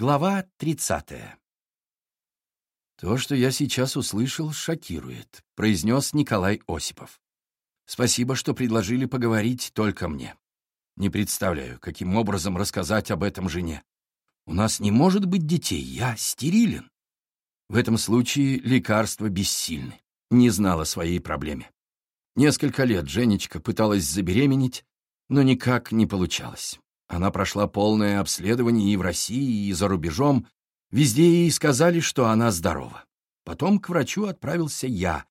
Глава 30. «То, что я сейчас услышал, шокирует», — произнес Николай Осипов. «Спасибо, что предложили поговорить только мне. Не представляю, каким образом рассказать об этом жене. У нас не может быть детей, я стерилен. В этом случае лекарства бессильны. Не знала своей проблеме. Несколько лет Женечка пыталась забеременеть, но никак не получалось. Она прошла полное обследование и в России, и за рубежом. Везде ей сказали, что она здорова. Потом к врачу отправился я.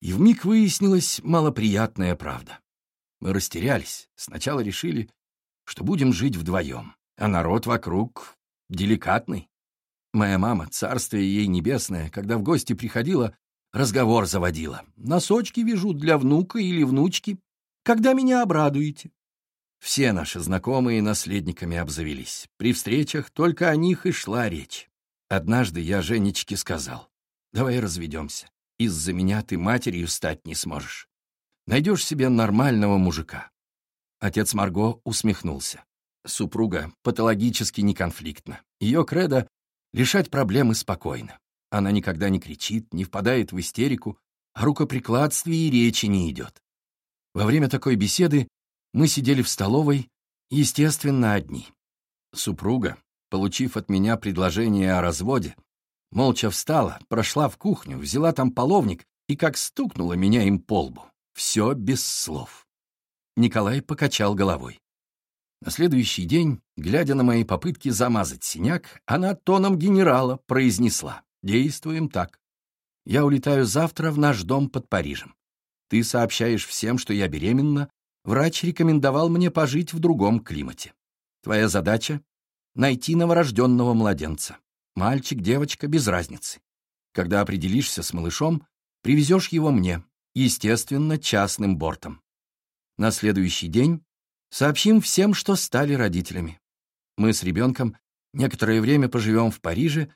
И вмиг выяснилась малоприятная правда. Мы растерялись. Сначала решили, что будем жить вдвоем. А народ вокруг деликатный. Моя мама, царствие ей небесное, когда в гости приходила, разговор заводила. Носочки вяжу для внука или внучки. Когда меня обрадуете? Все наши знакомые наследниками обзавелись. При встречах только о них и шла речь. Однажды я Женечке сказал, давай разведемся. Из-за меня ты матерью стать не сможешь. Найдешь себе нормального мужика. Отец Марго усмехнулся. Супруга патологически неконфликтна. Ее кредо — решать проблемы спокойно. Она никогда не кричит, не впадает в истерику, о рукоприкладстве и речи не идет. Во время такой беседы мы сидели в столовой, естественно, одни. Супруга, получив от меня предложение о разводе, молча встала, прошла в кухню, взяла там половник и как стукнула меня им по лбу. Все без слов. Николай покачал головой. На следующий день, глядя на мои попытки замазать синяк, она тоном генерала произнесла «Действуем так. Я улетаю завтра в наш дом под Парижем. Ты сообщаешь всем, что я беременна, Врач рекомендовал мне пожить в другом климате. Твоя задача — найти новорожденного младенца. Мальчик, девочка, без разницы. Когда определишься с малышом, привезешь его мне, естественно, частным бортом. На следующий день сообщим всем, что стали родителями. Мы с ребенком некоторое время поживем в Париже,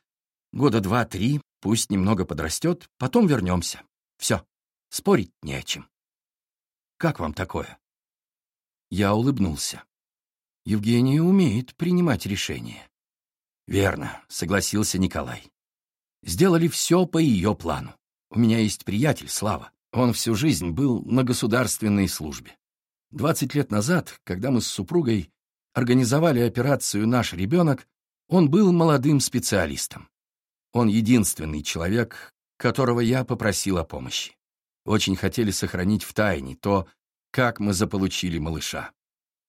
года два-три, пусть немного подрастет, потом вернемся. Все, спорить не о чем. Как вам такое? Я улыбнулся. Евгения умеет принимать решения. Верно, согласился Николай. Сделали все по ее плану. У меня есть приятель, Слава. Он всю жизнь был на государственной службе. Двадцать лет назад, когда мы с супругой организовали операцию «Наш ребенок», он был молодым специалистом. Он единственный человек, которого я попросил о помощи. Очень хотели сохранить в тайне то, как мы заполучили малыша.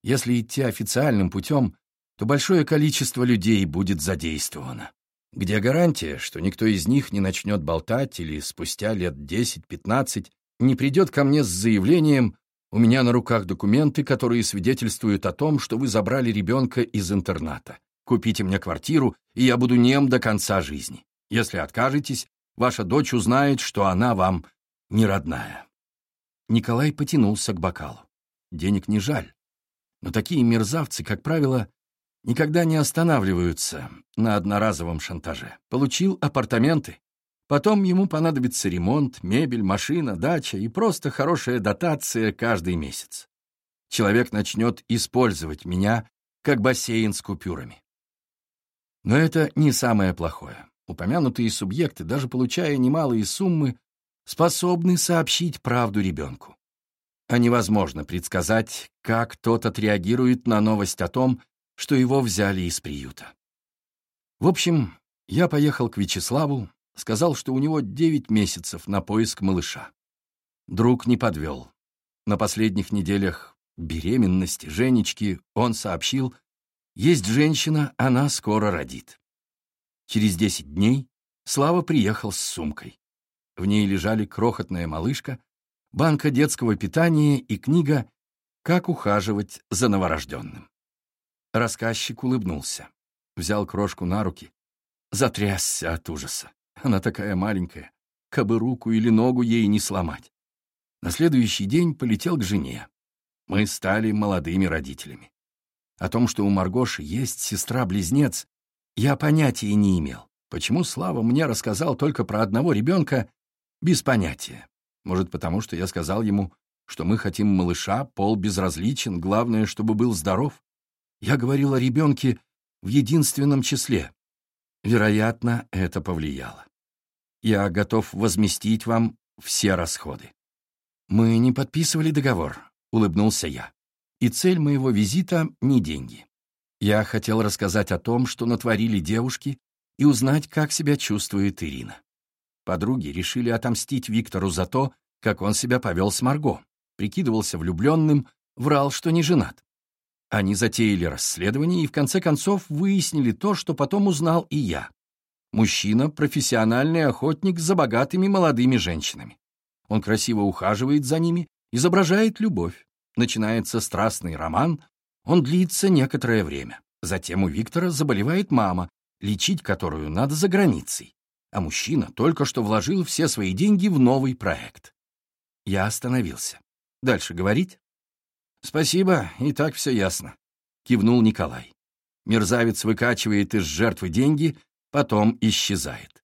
Если идти официальным путем, то большое количество людей будет задействовано. Где гарантия, что никто из них не начнет болтать или спустя лет 10-15 не придет ко мне с заявлением «У меня на руках документы, которые свидетельствуют о том, что вы забрали ребенка из интерната. Купите мне квартиру, и я буду нем до конца жизни. Если откажетесь, ваша дочь узнает, что она вам не родная». Николай потянулся к бокалу. Денег не жаль. Но такие мерзавцы, как правило, никогда не останавливаются на одноразовом шантаже. Получил апартаменты. Потом ему понадобится ремонт, мебель, машина, дача и просто хорошая дотация каждый месяц. Человек начнет использовать меня как бассейн с купюрами. Но это не самое плохое. Упомянутые субъекты, даже получая немалые суммы, способны сообщить правду ребенку. А невозможно предсказать, как тот отреагирует на новость о том, что его взяли из приюта. В общем, я поехал к Вячеславу, сказал, что у него 9 месяцев на поиск малыша. Друг не подвел. На последних неделях беременности Женечки он сообщил, есть женщина, она скоро родит. Через 10 дней Слава приехал с сумкой. В ней лежали крохотная малышка, банка детского питания и книга «Как ухаживать за новорожденным». Рассказчик улыбнулся, взял крошку на руки, затрясся от ужаса. Она такая маленькая, кабы руку или ногу ей не сломать. На следующий день полетел к жене. Мы стали молодыми родителями. О том, что у Маргоши есть сестра-близнец, я понятия не имел. Почему Слава мне рассказал только про одного ребенка, без понятия. Может, потому что я сказал ему, что мы хотим малыша, пол безразличен, главное, чтобы был здоров. Я говорил о ребенке в единственном числе, Вероятно, это повлияло. Я готов возместить вам все расходы. Мы не подписывали договор, улыбнулся я. И цель моего визита — не деньги. Я хотел рассказать о том, что натворили девушки, и узнать, как себя чувствует Ирина. Подруги решили отомстить Виктору за то, как он себя повел с Марго, прикидывался влюбленным, врал, что не женат. Они затеяли расследование и в конце концов выяснили то, что потом узнал и я. Мужчина — профессиональный охотник за богатыми молодыми женщинами. Он красиво ухаживает за ними, изображает любовь. Начинается страстный роман, он длится некоторое время. Затем у Виктора заболевает мама, лечить которую надо за границей. А мужчина только что вложил все свои деньги в новый проект. Я остановился. Дальше говорить? «Спасибо, и так все ясно», — кивнул Николай. Мерзавец выкачивает из жертвы деньги, потом исчезает.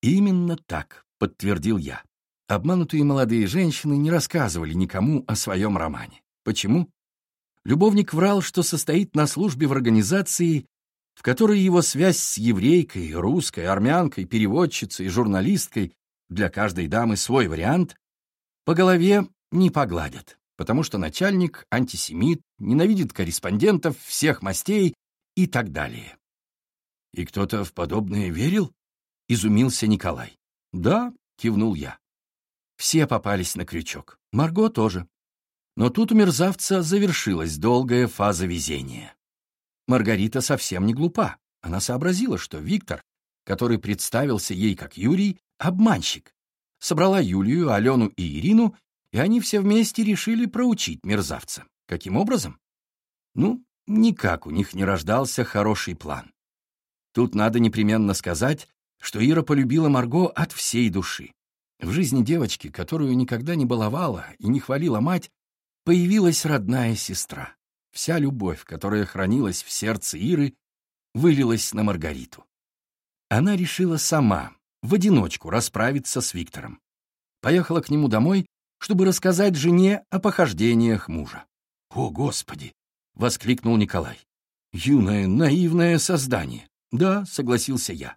«Именно так», — подтвердил я. Обманутые молодые женщины не рассказывали никому о своем романе. Почему? Любовник врал, что состоит на службе в организации, в которой его связь с еврейкой, русской, армянкой, переводчицей, журналисткой, для каждой дамы свой вариант, по голове не погладят, потому что начальник антисемит, ненавидит корреспондентов всех мастей и так далее. «И кто-то в подобное верил?» — изумился Николай. «Да», — кивнул я. Все попались на крючок. Марго тоже. Но тут у мерзавца завершилась долгая фаза везения. Маргарита совсем не глупа. Она сообразила, что Виктор, который представился ей как Юрий, обманщик. Собрала Юлию, Алену и Ирину, и они все вместе решили проучить мерзавца. Каким образом? Ну, никак у них не рождался хороший план. Тут надо непременно сказать, что Ира полюбила Марго от всей души. В жизни девочки, которую никогда не баловала и не хвалила мать, появилась родная сестра. Вся любовь, которая хранилась в сердце Иры, вылилась на Маргариту. Она решила сама, в одиночку, расправиться с Виктором. Поехала к нему домой, чтобы рассказать жене о похождениях мужа. «О, Господи!» — воскликнул Николай. «Юное, наивное создание!» «Да», — согласился я.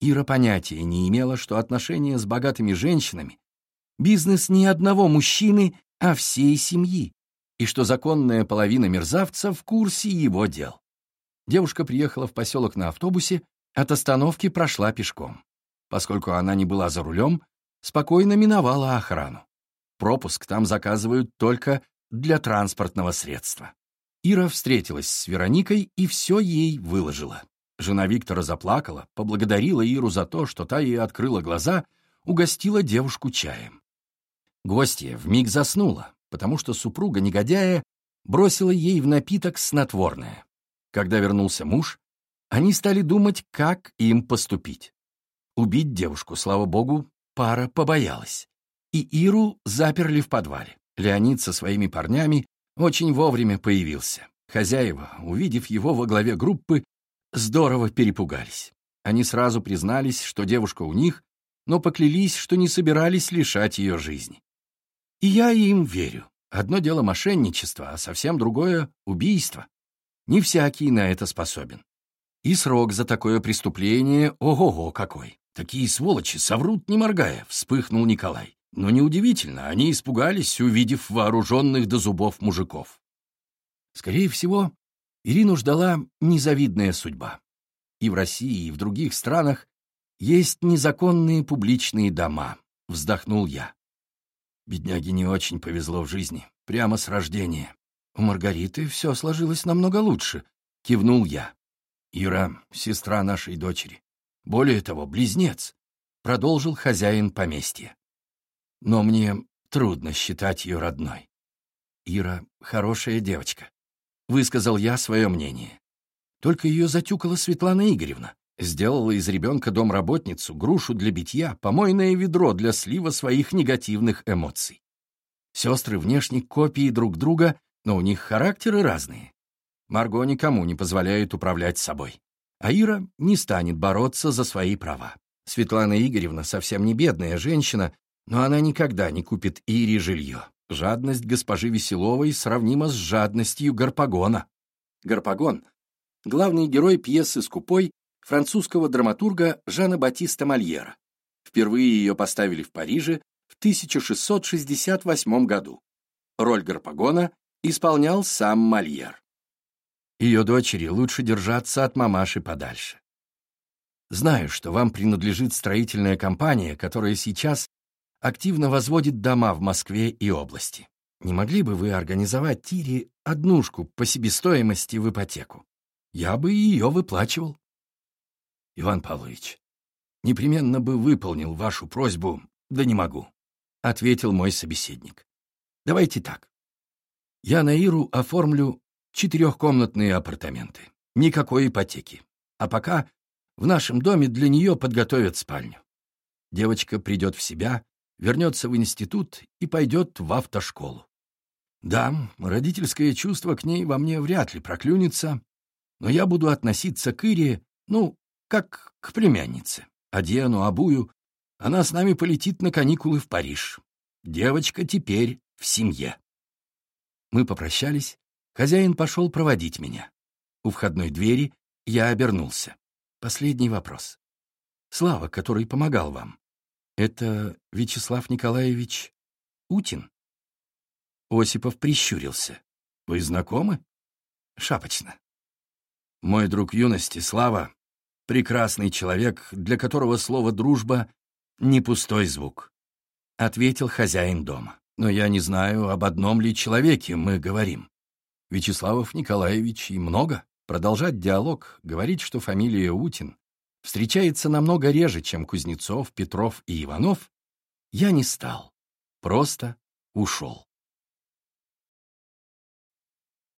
Ира понятия не имела, что отношения с богатыми женщинами — бизнес не одного мужчины, а всей семьи, и что законная половина мерзавца в курсе его дел. Девушка приехала в поселок на автобусе, от остановки прошла пешком. Поскольку она не была за рулем, спокойно миновала охрану. Пропуск там заказывают только для транспортного средства. Ира встретилась с Вероникой и все ей выложила. Жена Виктора заплакала, поблагодарила Иру за то, что та ей открыла глаза, угостила девушку чаем. Гостья вмиг заснула, потому что супруга негодяя бросила ей в напиток снотворное. Когда вернулся муж, они стали думать, как им поступить. Убить девушку, слава богу, пара побоялась. И Иру заперли в подвале. Леонид со своими парнями очень вовремя появился. Хозяева, увидев его во главе группы, здорово перепугались. Они сразу признались, что девушка у них, но поклялись, что не собирались лишать ее жизни. И я им верю. Одно дело мошенничество, а совсем другое — убийство. Не всякий на это способен. И срок за такое преступление ого-го какой. Такие сволочи соврут, не моргая, вспыхнул Николай. Но неудивительно, они испугались, увидев вооруженных до зубов мужиков. Скорее всего, Ирину ждала незавидная судьба. И в России, и в других странах есть незаконные публичные дома, вздохнул я. Бедняге не очень повезло в жизни, прямо с рождения. У Маргариты все сложилось намного лучше, кивнул я. Ира — сестра нашей дочери. Более того, близнец, продолжил хозяин поместья. Но мне трудно считать ее родной. Ира — хорошая девочка. Высказал я свое мнение. Только ее затюкала Светлана Игоревна. Сделала из ребенка домработницу, грушу для битья, помойное ведро для слива своих негативных эмоций. Сестры внешне копии друг друга, но у них характеры разные. Марго никому не позволяет управлять собой. А Ира не станет бороться за свои права. Светлана Игоревна совсем не бедная женщина, но она никогда не купит Ире жилье. Жадность госпожи Веселовой сравнима с жадностью Гарпагона. Гарпагон — главный герой пьесы «Скупой» французского драматурга Жана Батиста Мольера. Впервые ее поставили в Париже в 1668 году. Роль Гарпагона исполнял сам Мольер. Ее дочери лучше держаться от мамаши подальше. Знаю, что вам принадлежит строительная компания, которая сейчас активно возводит дома в Москве и области. Не могли бы вы организовать Тире однушку по себестоимости в ипотеку? Я бы ее выплачивал. Иван Павлович, непременно бы выполнил вашу просьбу, да не могу, — ответил мой собеседник. Давайте так. Я на Иру оформлю четырехкомнатные апартаменты. Никакой ипотеки. А пока в нашем доме для нее подготовят спальню. Девочка придет в себя, вернется в институт и пойдет в автошколу. Да, родительское чувство к ней во мне вряд ли проклюнется, но я буду относиться к Ире, ну, как к племяннице. Одену, обую, она с нами полетит на каникулы в Париж. Девочка теперь в семье. Мы попрощались, хозяин пошел проводить меня. У входной двери я обернулся. Последний вопрос. Слава, который помогал вам, это Вячеслав Николаевич Утин? Осипов прищурился. Вы знакомы? Шапочно. Мой друг юности, Слава, прекрасный человек, для которого слово «дружба» — не пустой звук, — ответил хозяин дома. Но я не знаю, об одном ли человеке мы говорим. Вячеславов Николаевич и много. Продолжать диалог, говорить, что фамилия Утин встречается намного реже, чем Кузнецов, Петров и Иванов, я не стал. Просто ушел.